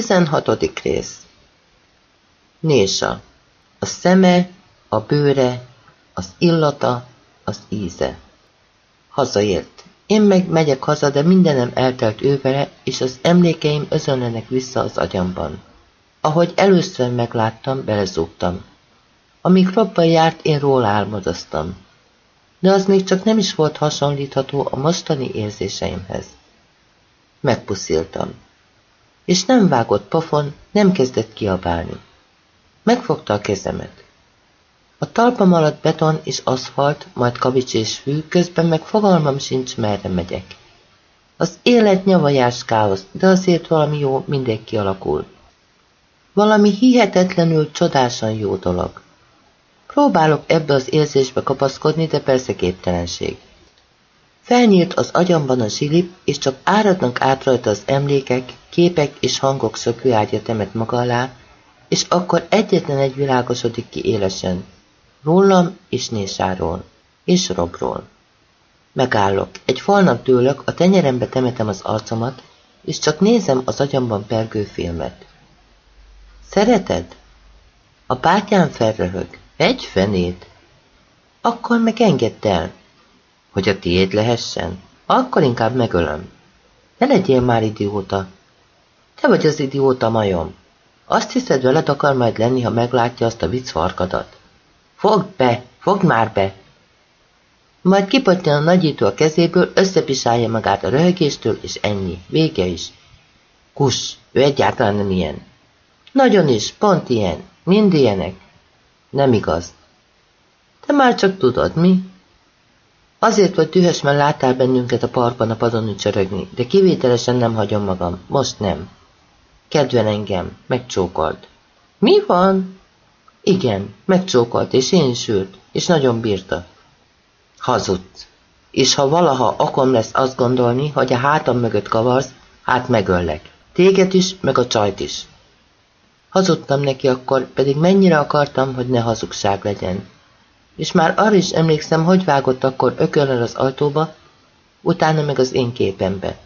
Tizenhatodik rész Nésa A szeme, a bőre, az illata, az íze. Hazaért. Én meg megyek haza, de mindenem eltelt ővele, és az emlékeim özönlenek vissza az agyamban. Ahogy először megláttam, belezúgtam. Amíg Robban járt, én róla álmodoztam. De az még csak nem is volt hasonlítható a mostani érzéseimhez. Megpusziltam és nem vágott pofon, nem kezdett kiabálni. Megfogta a kezemet. A talpam alatt beton és aszfalt, majd kavics és fű, közben meg fogalmam sincs, merre megyek. Az élet nyavajás káosz, de azért valami jó mindegy kialakul. Valami hihetetlenül csodásan jó dolog. Próbálok ebbe az érzésbe kapaszkodni, de persze képtelenség. Felnyílt az agyamban a zsilip, és csak áradnak át rajta az emlékek, képek és hangok szökőágya temet maga alá, és akkor egyetlen egy világosodik ki élesen. Rólam és Nésáról, és Robról. Megállok, egy falnak dőlök, a tenyerembe temetem az arcomat, és csak nézem az agyamban pergő filmet. Szereted? A bátyám felröhög. Egy fenét. Akkor meg engedd el. Hogy a tiéd lehessen? Akkor inkább megölöm. Ne legyél már idióta. Te vagy az idióta majom. Azt hiszed, veled akar majd lenni, ha meglátja azt a vicc farkadat. Fogd be, fogd már be! Majd kipattyan a nagyító a kezéből, összepisálja magát a röhögéstől, és ennyi. Vége is. Kus, ő egyáltalán nem ilyen. Nagyon is, pont ilyen. Mind ilyenek. Nem igaz. Te már csak tudod, mi? Azért vagy dühös, mert láttál bennünket a parkban a padon csörögni, de kivételesen nem hagyom magam. Most nem. Kedven engem, megcsókolt. Mi van? Igen, megcsókolt, és én is ült, és nagyon bírta. Hazudt. És ha valaha akom lesz azt gondolni, hogy a hátam mögött kavarsz, hát megöllek. Téged is, meg a csajt is. Hazudtam neki akkor, pedig mennyire akartam, hogy ne hazugság legyen. És már arra is emlékszem, hogy vágott akkor ököllel az ajtóba, utána meg az én képembe.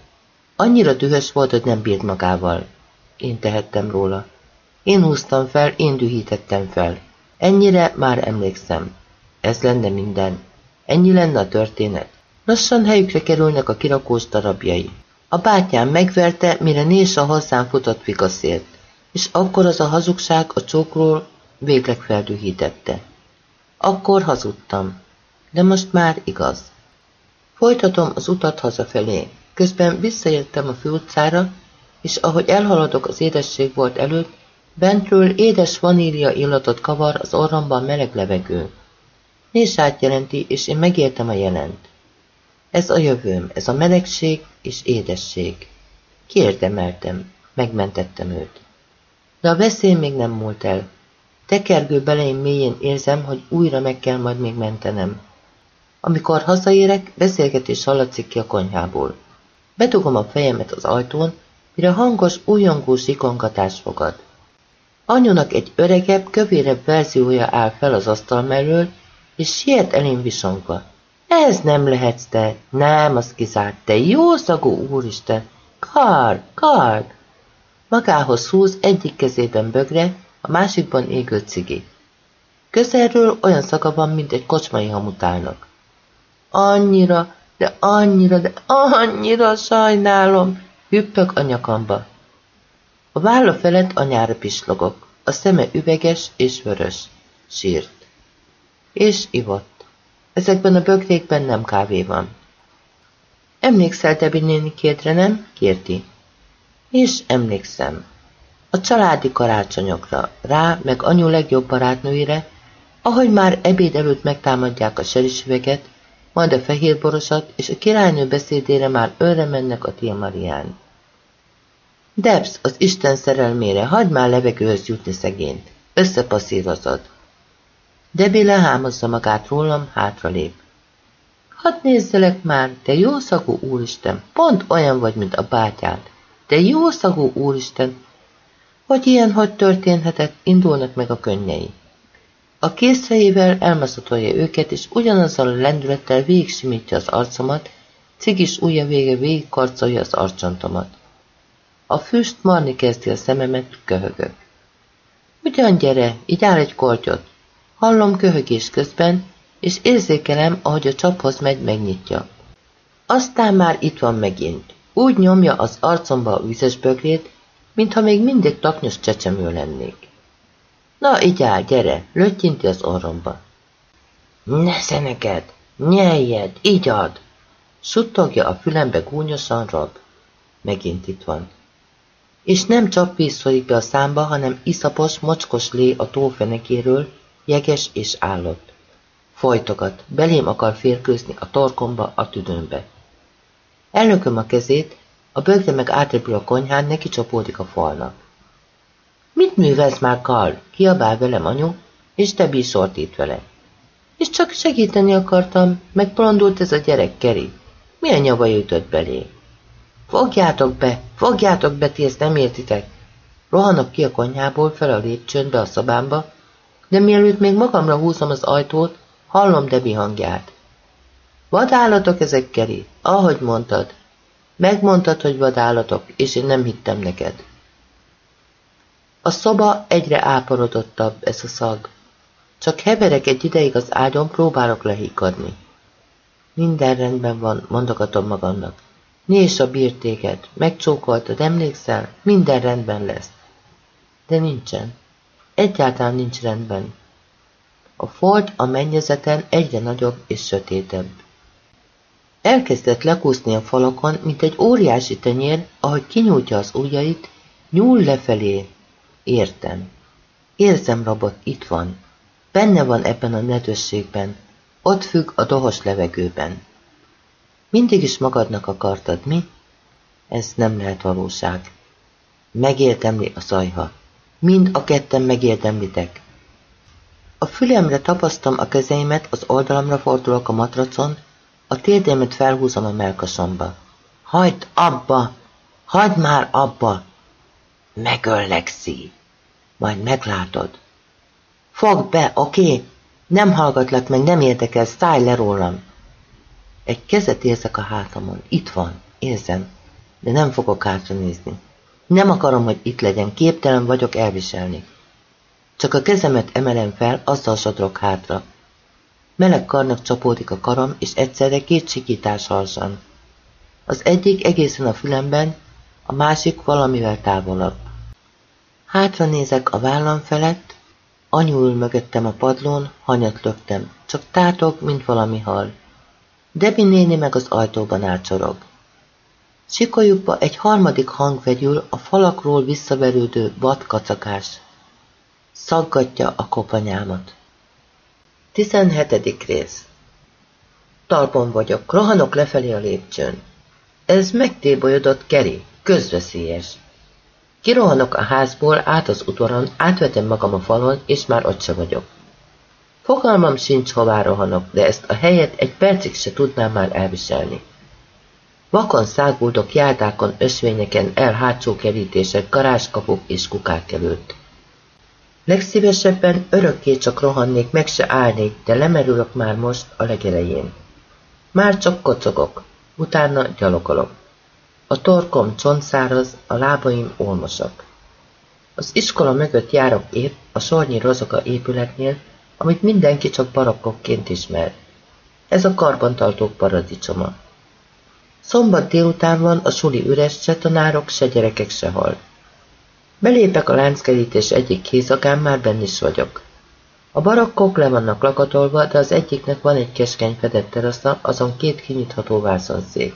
Annyira dühös volt, hogy nem bírt magával. Én tehettem róla. Én húztam fel, én dühítettem fel. Ennyire már emlékszem. Ez lenne minden. Ennyi lenne a történet. Lassan helyükre kerülnek a kirakós darabjai. A bátyám megverte, mire Nésa hozzám futott vikaszért, és akkor az a hazugság a csókról végleg feldühítette. Akkor hazudtam, de most már igaz. Folytatom az utat hazafelé. Közben visszajöttem a főutcára, és ahogy elhaladok az édesség volt előtt, bentről édes vanília illatot kavar az orromban meleg levegő. Nésát jelenti, és én megértem a jelent. Ez a jövőm, ez a melegség és édesség. Kiérdemeltem, megmentettem őt. De a veszély még nem múlt el. Tekergő beleim mélyén érzem, hogy újra meg kell majd még mentenem. Amikor hazaérek, beszélgetés hallatszik ki a konyhából. Betugom a fejemet az ajtón, mire hangos, újongó sikongatás fogad. Anyunak egy öregebb, kövérebb verziója áll fel az asztal mellől, és siet elém visongva. Ez nem lehetsz te, nem, az kizárt, te jó szagú úristen, kard, kard! Magához húz egyik kezében bögre, a másikban égő cigi. Közelről olyan szaga van, mint egy kocsmai hamutálnak. Annyira, de annyira, de annyira sajnálom, hüppög a nyakamba. A válla felett anyára pislogok, a szeme üveges és vörös. Sírt. És ivott. Ezekben a bögrékben nem kávé van. Emlékszel Debi néni kérdre, nem? Kérti. És emlékszem. A családi karácsonyokra, rá meg anyu legjobb barátnőire, ahogy már ebéd előtt megtámadják a serisüveget, majd a fehér borosat, és a királynő beszédére már őre mennek a Tilmarián. Debs, az Isten szerelmére, hagyd már levegőhöz jutni szegényt. Összepasszírozod. Debi lehámozza magát rólam, hátralép. Hadd nézzelek már, te jó szagú úristen, pont olyan vagy, mint a bátyád. Te jó szagú úristen, hogy ilyen hogy történhetett, indulnak meg a könnyei. A készfejével elmaszatolja őket, és ugyanazzal a lendülettel végig az arcomat, cigis ujja vége végig karcolja az arcsontomat. A füst marni kezdi a szememet, köhögök. Ugyan gyere, így áll egy kortyot. Hallom köhögés közben, és érzékelem, ahogy a csaphoz megy, megnyitja. Aztán már itt van megint. Úgy nyomja az arcomba a vizes bögrét, mintha még mindig taknyos csecsemő lennék. Na, így áll, gyere, lötyinti az orromba. Ne szeneked, nyeljed, így ad! Suttogja a fülembe gúnyosan Rob. Megint itt van. És nem csak víz be a számba, hanem iszapos, mocskos lé a tófenekéről, jeges és állott. Folytogat, belém akar férkőzni a torkomba, a tüdőmbe. Elnököm a kezét, a bögre meg átrepül a konyhán, neki csapódik a falnak. Mit művelsz már, Karl? Kiabál velem anyu, és Debbie sortít vele. És csak segíteni akartam, megplandult ez a gyerek, Keri. Milyen nyava ütött belé? Fogjátok be, fogjátok be, ti ezt nem értitek. Rohanok ki a konyhából fel a lépcsőn be a szobámba, de mielőtt még magamra húzom az ajtót, hallom Debi hangját. Vadállatok ezek, Keri, ahogy mondtad. Megmondtad, hogy vadállatok, és én nem hittem neked. A szoba egyre áporodottabb, ez a szag. Csak heverek egy ideig az ágyon, próbálok lehikadni. Minden rendben van, mondogatom magamnak. Nésa bírt téged, megcsókoltad, emlékszel? Minden rendben lesz. De nincsen. Egyáltalán nincs rendben. A folt a mennyezeten egyre nagyobb és sötétebb. Elkezdett lekúszni a falakon, mint egy óriási tenyér, ahogy kinyújtja az ujjait, nyúl lefelé. Értem. Érzem, rabot, itt van. Benne van ebben a nedvességben. Ott függ a dohos levegőben. Mindig is magadnak akartad, mi? Ez nem lehet valóság. Megérdemli a szajha. Mind a ketten megérdemlitek. A fülemre tapasztom a kezeimet, az oldalamra fordulok a matracon, a térdemet felhúzom a melkasomba. Hagyd abba! Hagyd már abba! Megöllek, szív. Majd meglátod. Fogd be, oké? Okay? Nem hallgatlak meg, nem érdekel, szállj le rólam. Egy kezet érzek a hátamon. Itt van, érzem, de nem fogok hátra nézni. Nem akarom, hogy itt legyen, képtelen vagyok elviselni. Csak a kezemet emelem fel, azzal sodrok hátra. Meleg karnak csapódik a karom, és egyszerre két sikítás halsan. Az egyik egészen a fülemben, a másik valamivel távolabb. Hátra nézek a vállam felett, anyu ül mögöttem a padlón, hanyat löktem, csak tátog, mint valami hal. Debi néni meg az ajtóban átsorog. Sikolyukba egy harmadik hang vegyül a falakról visszaverődő vad kacakás. Szaggatja a kopanyámat. 17. rész Talpon vagyok, rohanok lefelé a lépcsőn. Ez megtébolyodott Keri, közveszélyes. Kirohanok a házból, át az udvaron, átvetem magam a falon, és már ott se vagyok. Fogalmam sincs, hová rohanok, de ezt a helyet egy percig se tudnám már elviselni. Vakon száguldok járdákon, ösvényeken, el hátsó kerítések, garázskapuk és kukák előtt. Legszívesebben örökké csak rohannék, meg se állnék, de lemerülök már most a legelején. Már csak kocogok, utána gyalogolok. A torkom csontszáraz, a lábaim olmosak. Az iskola mögött járok épp a sornyi rozoga épületnél, amit mindenki csak barakkokként ismer. Ez a karbantartók paradicsoma. Szombat délután van, a suli üres, se tanárok, se gyerekek sehol. Belépek a lánckerítés egyik hézagán, már benn is vagyok. A barakkok le vannak lakatolva, de az egyiknek van egy keskeny fedett terasza, azon két kinyitható vászonszék.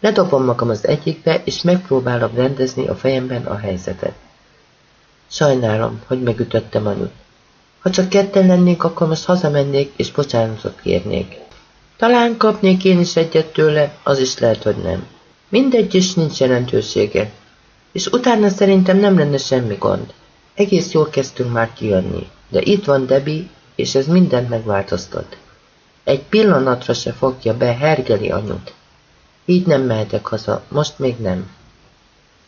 Ledobom magam az egyikbe, és megpróbálom rendezni a fejemben a helyzetet. Sajnálom, hogy megütöttem anyut. Ha csak ketten lennénk, akkor most hazamennék, és bocsánatot kérnék. Talán kapnék én is egyet tőle, az is lehet, hogy nem. Mindegy is nincs jelentősége. És utána szerintem nem lenne semmi gond. Egész jól kezdtünk már kijönni. De itt van Debbie, és ez mindent megváltoztat. Egy pillanatra se fogja be, hergeli anyut. Így nem mehetek haza, most még nem.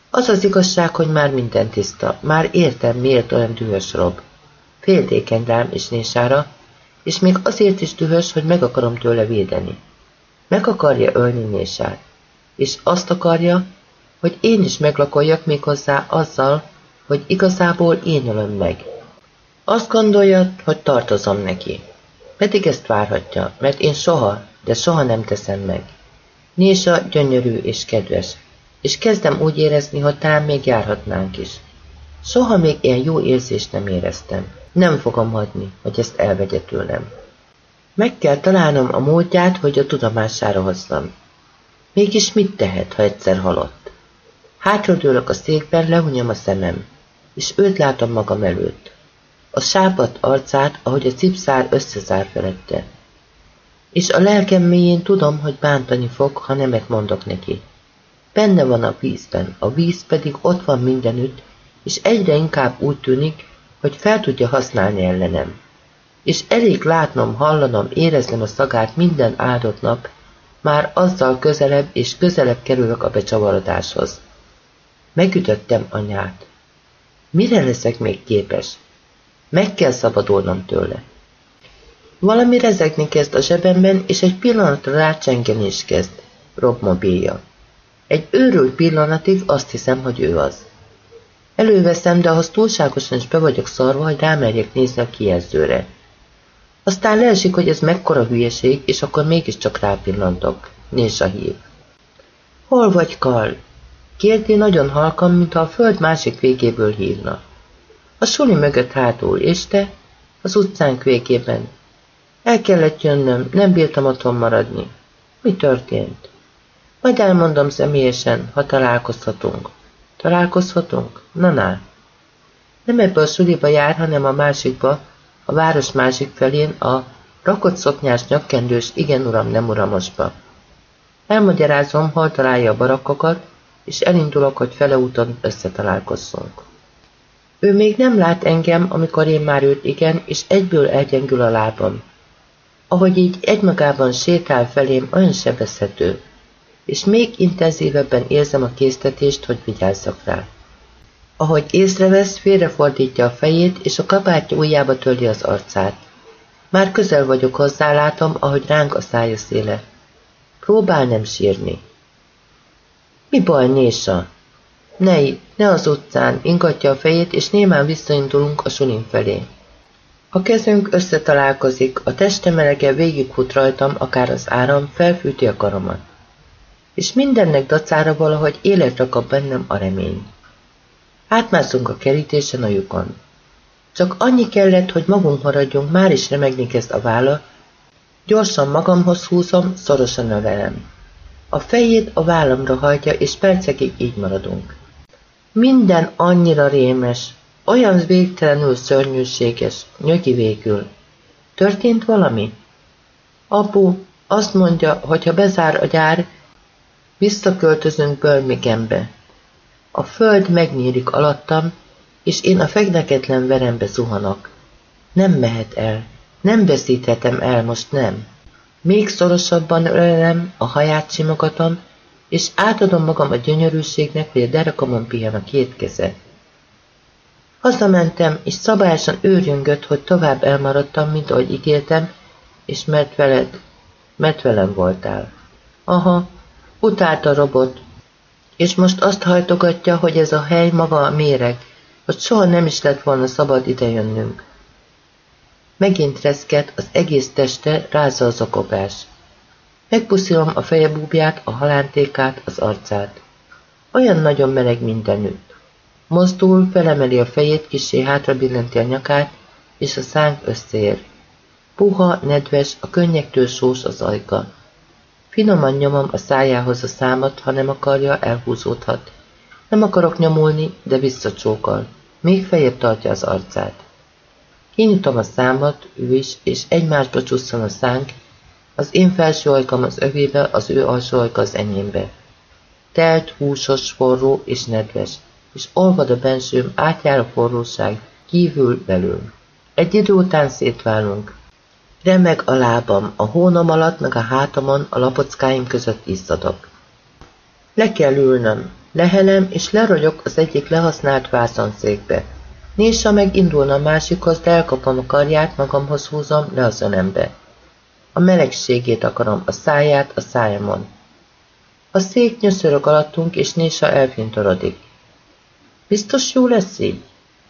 Az az igazság, hogy már minden tiszta, már értem, miért olyan dühös Rob. Féltékeny rám és Nésára, és még azért is dühös, hogy meg akarom tőle védeni. Meg akarja ölni Nésát, és azt akarja, hogy én is meglakoljak méghozzá azzal, hogy igazából én ölöm meg. Azt gondolja, hogy tartozom neki. Pedig ezt várhatja, mert én soha, de soha nem teszem meg. Nésa gyönyörű és kedves, és kezdem úgy érezni, hogy talán még járhatnánk is. Soha még ilyen jó érzést nem éreztem. Nem fogom hagyni, hogy ezt elvegye tőlem. Meg kell találnom a módját, hogy a tudomására hozzam. Mégis mit tehet, ha egyszer halott? Hátradőlök a székben, lehunyom a szemem, és őt látom magam előtt. A sápat arcát, ahogy a cipszár összezár felette. És a lelkem mélyén tudom, hogy bántani fog, ha nemet mondok neki. Benne van a vízben, a víz pedig ott van mindenütt, és egyre inkább úgy tűnik, hogy fel tudja használni ellenem. És elég látnom, hallanom, éreznem a szagát minden áldott nap, már azzal közelebb és közelebb kerülök a becsavarodáshoz. Megütöttem anyát. Mire leszek még képes? Meg kell szabadulnom tőle. Valami rezegni kezd a zsebemben, és egy pillanatra rácsengeni is kezd. Rob mobilja. Egy őrült pillanatig azt hiszem, hogy ő az. Előveszem, de ahhoz túlságosan is be vagyok szarva, hogy rámerjek nézni a kijelzőre. Aztán leesik, hogy ez mekkora hülyeség, és akkor mégiscsak rápillantok. a hív. Hol vagy, Karl? Kérdi nagyon halkan, mintha a föld másik végéből hívna. A suli mögött hátul, és te? Az utcánk végében. El kellett jönnöm, nem bírtam otthon maradni. Mi történt? Majd elmondom személyesen, ha találkozhatunk. Találkozhatunk? Na, na. Nem ebbe a suliba jár, hanem a másikba, a város másik felén, a rakott szoknyás nyakkendős, igen uram, nem uramosba. Elmagyarázom, hol találja a barakkokat, és elindulok, hogy fele úton összetalálkozzunk. Ő még nem lát engem, amikor én már őt igen, és egyből elgyengül a lábam. Ahogy így egymagában sétál felém, olyan sebezhető, és még intenzívebben érzem a késztetést, hogy vigyázzak rá. Ahogy észrevesz, félrefordítja a fejét, és a kabátja ujjába törli az arcát. Már közel vagyok hozzá, látom, ahogy ránk a szája széle. Próbál nem sírni. Mi baj, Nésa? Ne, ne az utcán, ingatja a fejét, és némán visszaindulunk a sulim felé. A kezünk összetalálkozik, a teste melege végighut rajtam, akár az áram, felfűti a karomat. És mindennek dacára valahogy életre kap bennem a remény. Átmászunk a kerítésen a lyukon. Csak annyi kellett, hogy magunk maradjunk, már is remegni kezd a válla, gyorsan magamhoz húzom, szorosan ölelem. A fejét a vállamra hajtja, és percekig így maradunk. Minden annyira rémes, olyan végtelenül szörnyűséges, nyögi végül. Történt valami? Apu azt mondja, hogy ha bezár a gyár, visszaköltözünk Birminghambe. A föld megnyílik alattam, és én a fegneketlen verembe zuhanok. Nem mehet el, nem veszíthetem el, most nem. Még szorosabban ölelem, a haját simogatom, és átadom magam a gyönyörűségnek, hogy a derekamon pihen a két keze. Hazamentem, és szabályosan őrjöngött, hogy tovább elmaradtam, mint ahogy ígértem, és mert veled, mert velem voltál. Aha, utált a robot, és most azt hajtogatja, hogy ez a hely maga a méreg, hogy soha nem is lett volna szabad idejönnünk. Megint reszket, az egész teste rázza a zakogás. Megpuszilom a fejebúbját, a halántékát, az arcát. Olyan nagyon meleg mindenütt. Mozdul, felemeli a fejét, kisé hátra billenti a nyakát, és a szánk összeér. Puha, nedves, a könnyektől sós az ajka. Finoman nyomom a szájához a számat, ha nem akarja, elhúzódhat. Nem akarok nyomulni, de visszacsókol. Még fejebb tartja az arcát. Kinyitom a számat, ő is, és egymásba csusszan a szánk, az én felső ajkam az övébe, az ő alsó ajka az enyémbe. Telt, húsos, forró és nedves, és olvad a bensőm, átjár a forróság, kívül, belül. Egy idő után szétválunk. Remeg a lábam, a hónom alatt, meg a hátamon, a lapockáim között izzadok. Le kell ülnöm, lehelem és lerogyok az egyik lehasznált vászonszékbe. Nésa meg indulna a másikhoz, de elkapom a karját, magamhoz húzom, le az önembe. A melegségét akarom, a száját a szájamon. A szék nyöszörög alattunk, és Nésa elfintorodik. Biztos jó lesz így?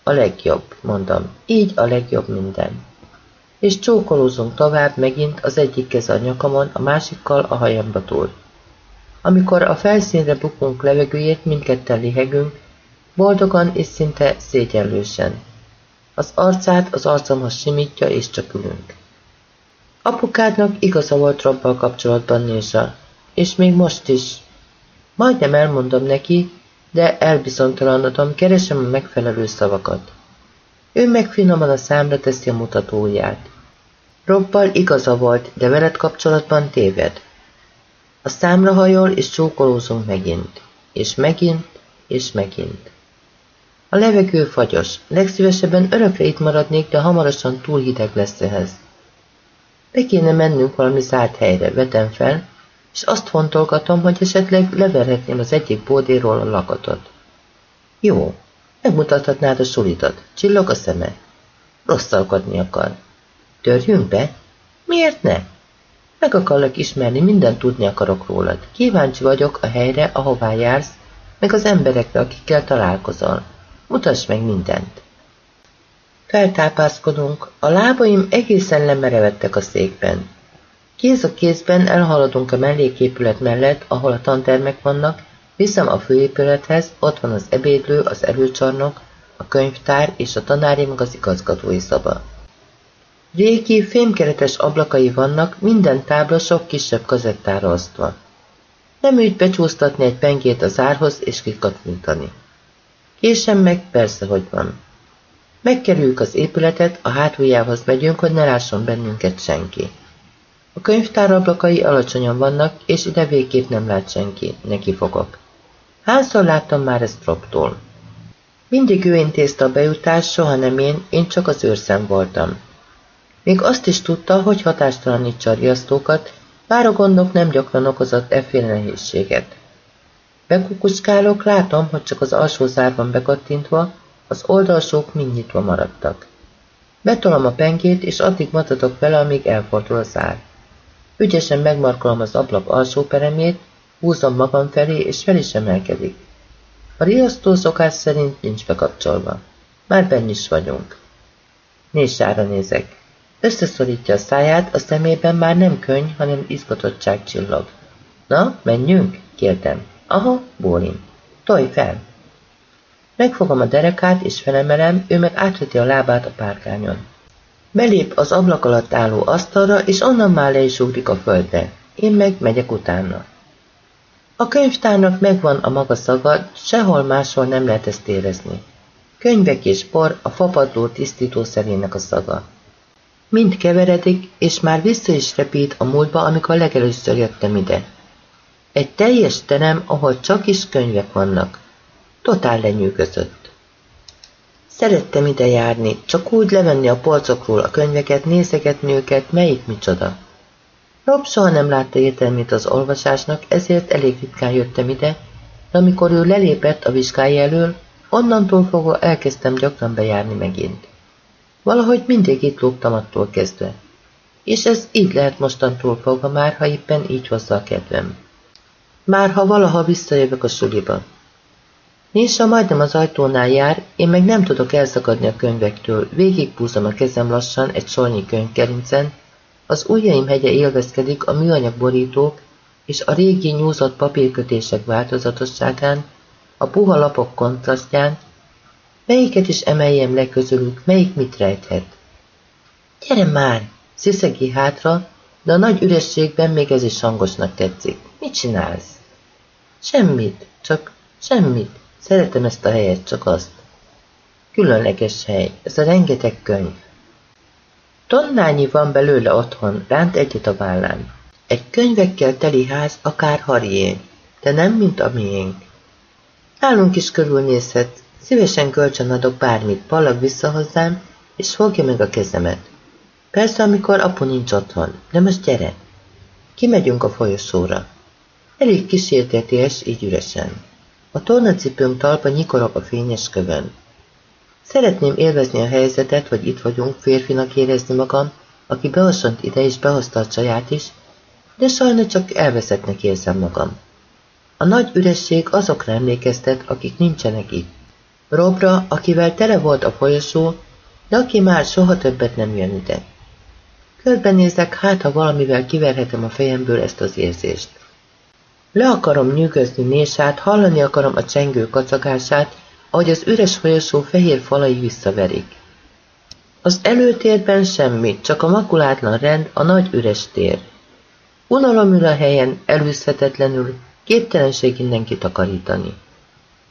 A legjobb, mondom. Így a legjobb minden. És csókolózunk tovább megint az egyik kez a nyakamon, a másikkal a hajamba túl. Amikor a felszínre bukunk levegőjét, mindketten lihegünk, boldogan és szinte szégyenlősen. Az arcát az arcomhoz simítja, és csak ülünk. Apukádnak igaza volt Robbal kapcsolatban Nézsa, és még most is. Majdnem elmondom neki, de elbizonytalanodom, keresem a megfelelő szavakat. Ő meg finoman a számra teszi a mutatóját. Robbal igaza volt, de veled kapcsolatban téved. A számra hajol, és csókolózunk megint. És megint, és megint. A levegő fagyos. Legszívesebben örökre itt maradnék, de hamarosan túl hideg lesz ehhez. Be kéne mennünk valami zárt helyre, vetem fel, és azt fontolgatom, hogy esetleg leverhetném az egyik bódéról a lakatot. Jó, megmutathatnád a sulidat. Csillog a szeme. Rosszalkodni akar. Törjünk be? Miért ne? Meg akarlak ismerni, mindent tudni akarok rólad. Kíváncsi vagyok a helyre, ahová jársz, meg az emberekre, akikkel találkozol. Mutasd meg mindent. Feltápászkodunk, a lábaim egészen lemerevettek a székben. Kéz a kézben elhaladunk a melléképület mellett, ahol a tantermek vannak, viszem a főépülethez, ott van az ebédlő, az előcsarnok, a könyvtár és a tanári meg az igazgatói szoba. Régi, fémkeretes ablakai vannak, minden tábla sok kisebb kazettára osztva. Nem úgy becsúsztatni egy pengét az árhoz és kikatvintani. Késem meg persze, hogy van. Megkerüljük az épületet, a hátuljához megyünk, hogy ne lásson bennünket senki. A könyvtár ablakai alacsonyan vannak, és ide végképp nem lát senki, neki fogok. Hányszor láttam már ezt Robtól? Mindig ő intézte a bejutást, soha nem én, én csak az őrszem voltam. Még azt is tudta, hogy hatástalanítsa a riasztókat, bár a gondok nem gyakran okozott efféle nehézséget. Bekukucskálok, látom, hogy csak az alsó zár van bekattintva, az oldalsók mind nyitva maradtak. Betolom a pengét, és addig matatok vele, amíg elfordul a zár. Ügyesen megmarkolom az ablak alsó peremét, húzom magam felé, és fel is emelkedik. A riasztó szokás szerint nincs bekapcsolva. Már benn is vagyunk. Nézsára nézek. Összeszorítja a száját, a szemében már nem könny, hanem izgatottság csillog. Na, menjünk? kérdem. Aha, bólin. Tolj fel! Megfogom a derekát és felemelem, ő meg átveti a lábát a párkányon. Belép az ablak alatt álló asztalra, és onnan már le is ugrik a földre. Én meg megyek utána. A könyvtárnak megvan a maga szaga, sehol máshol nem lehet ezt érezni. Könyvek és por, a fapadló tisztítószerének a szaga. Mind keveredik, és már vissza is repít a múltba, amikor legelőször jöttem ide. Egy teljes terem, ahol csak is könyvek vannak. Totál lenyűgözött. Szerettem ide járni, csak úgy levenni a polcokról a könyveket, nézegetni őket, melyik micsoda. Rob soha nem látta értelmét az olvasásnak, ezért elég ritkán jöttem ide, de amikor ő lelépett a vizsgája elől, onnantól fogva elkezdtem gyakran bejárni megint. Valahogy mindig itt lógtam attól kezdve. És ez így lehet mostantól fogva már, ha éppen így hozza a kedvem. Már ha valaha visszajövök a suliba. Nésa majdnem az ajtónál jár, én meg nem tudok elszakadni a könyvektől, végigbúzom a kezem lassan egy solnyi könyvkerincen, az ujjaim hegye élvezkedik a műanyag borítók és a régi nyúzott papírkötések változatosságán, a puha lapok kontrasztján, melyiket is emeljem le közülük, melyik mit rejthet. Gyere már, sziszegi hátra, de a nagy ürességben még ez is hangosnak tetszik. Mit csinálsz? Semmit, csak semmit. Szeretem ezt a helyet, csak azt. Különleges hely, ez a rengeteg könyv. Tonnányi van belőle otthon, ránt egyet a vállán. Egy könyvekkel teli ház akár harjé, de nem, mint a miénk. Nálunk is körülnézhet, szívesen kölcsön adok bármit, pallag vissza hozzám, és fogja meg a kezemet. Persze, amikor apu nincs otthon, de most gyere. Kimegyünk a folyosóra. Elég kísérteties, így üresen. A tornacipőm talpa nyikorog a fényes kövön. Szeretném élvezni a helyzetet, hogy itt vagyunk, férfinak érezni magam, aki beosont ide és behozta a csaját is, de sajnos csak elveszettnek érzem magam. A nagy üresség azokra emlékeztet, akik nincsenek itt. Robra, akivel tele volt a folyosó, de aki már soha többet nem jön ide. Körbenézek, hát ha valamivel kiverhetem a fejemből ezt az érzést. Le akarom nyűgözni Nésát, hallani akarom a csengő kacagását, ahogy az üres folyosó fehér falai visszaverik. Az előtérben semmi, csak a makulátlan rend, a nagy üres tér. Unalom ül a helyen, elűzhetetlenül, képtelenség innen kitakarítani.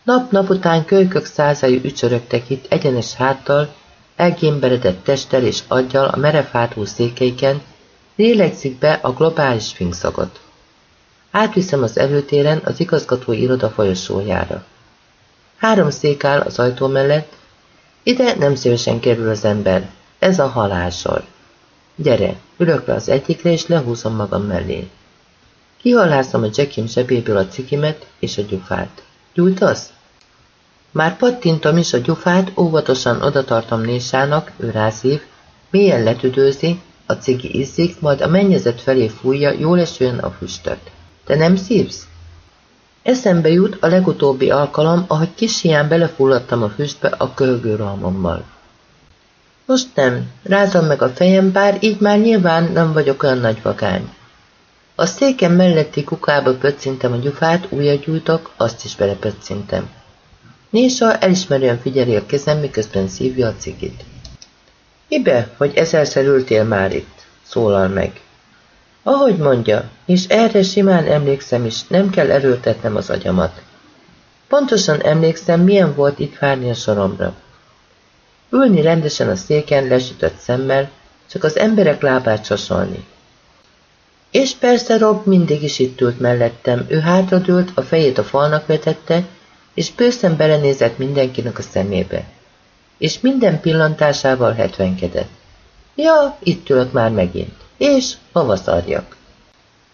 Nap-nap után kölykök százai ücsörögtek itt egyenes háttal, elgémberedett testtel és aggyal a merefátú székeiken, lélegzik be a globális finkszagot. Átviszem az előtéren az igazgatói iroda folyosójára. Három szék áll az ajtó mellett, ide nem szívesen kerül az ember, ez a halálsor. Gyere, ülök le az egyikre, és lehúzom magam mellé. Kihalászom a Jackim zsebéből a cikimet és a gyufát. Gyújtasz? Már pattintom is a gyufát, óvatosan odatartom Nésának, ő rászív, mélyen letüdőzi, a cigi izzik, majd a mennyezet felé fújja, jól esően a füstöt. Te nem szívsz? Eszembe jut a legutóbbi alkalom, ahogy kis hián belefulladtam a füstbe a kölgő rohamommal. Most nem, rázom meg a fejem, bár így már nyilván nem vagyok olyan nagy vagány. A székem melletti kukába pöccintem a gyufát, újra gyújtok, azt is belepöccintem. Nésa elismerően figyeli a kezem, miközben szívja a cigit. Ibe, hogy ezerszer ültél már itt, szólal meg. Ahogy mondja, és erre simán emlékszem is, nem kell erőltetnem az agyamat. Pontosan emlékszem, milyen volt itt várni a soromra. Ülni rendesen a széken, lesütött szemmel, csak az emberek lábát csasolni. És persze Rob mindig is itt ült mellettem, ő hátradőlt, a fejét a falnak vetette, és bőszen belenézett mindenkinek a szemébe. És minden pillantásával hetvenkedett. Ja, itt ülök már megint. És hova szarjak?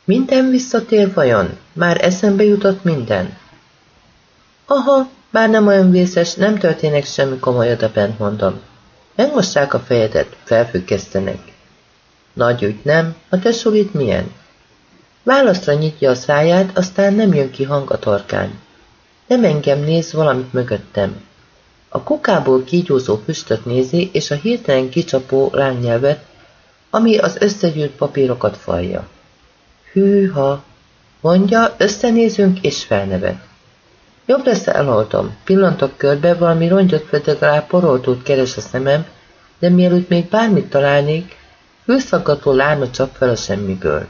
Minden visszatér vajon? Már eszembe jutott minden? Aha, bár nem olyan vészes, nem történik semmi komoly bent, mondom. Megmossák a fejedet, felfüggesztenek. Nagy ügy, nem? A te sulit milyen? Válaszra nyitja a száját, aztán nem jön ki hang a torkán. Nem engem néz valamit mögöttem. A kukából kígyózó füstöt nézi, és a hirtelen kicsapó lángnyelvet, ami az összegyűlt papírokat falja. Hűha! Mondja, összenézünk és felnevet. Jobb lesz eloltom. Pillantok körbe, valami rongyot pedig rá poroltót keres a szemem, de mielőtt még bármit találnék, hőszaggató lárma csap fel a semmiből.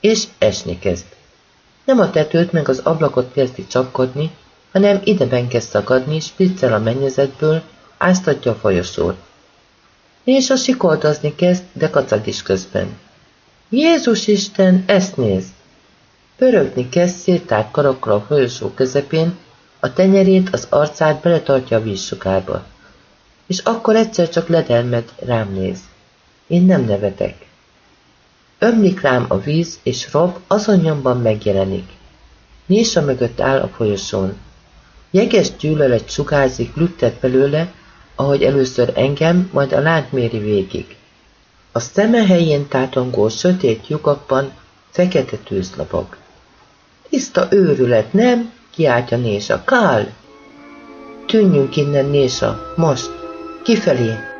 És esni kezd. Nem a tetőt meg az ablakot kezdi csapkodni, hanem ideben kezd szakadni, spriccel a mennyezetből, áztatja a folyosót. És a sikoltozni kezd, de kacag is közben. Jézus Isten, ezt néz! Pörögni kezd szétált karokkal a folyosó közepén, a tenyerét, az arcát beletartja a vízsugárba. És akkor egyszer csak ledelmed, rám néz. Én nem nevetek. Ömlik rám a víz, és Rob azon nyomban megjelenik. Nésa mögött áll a folyosón. Jeges gyűlölet sugárzik, lüktet belőle, ahogy először engem, majd a lányt méri végig. A szeme helyén tátongó sötét lyukakban fekete tűzlapok. Tiszta őrület, nem? kiáltja Nésa. Kál! Tűnjünk innen, Nésa, most! Kifelé!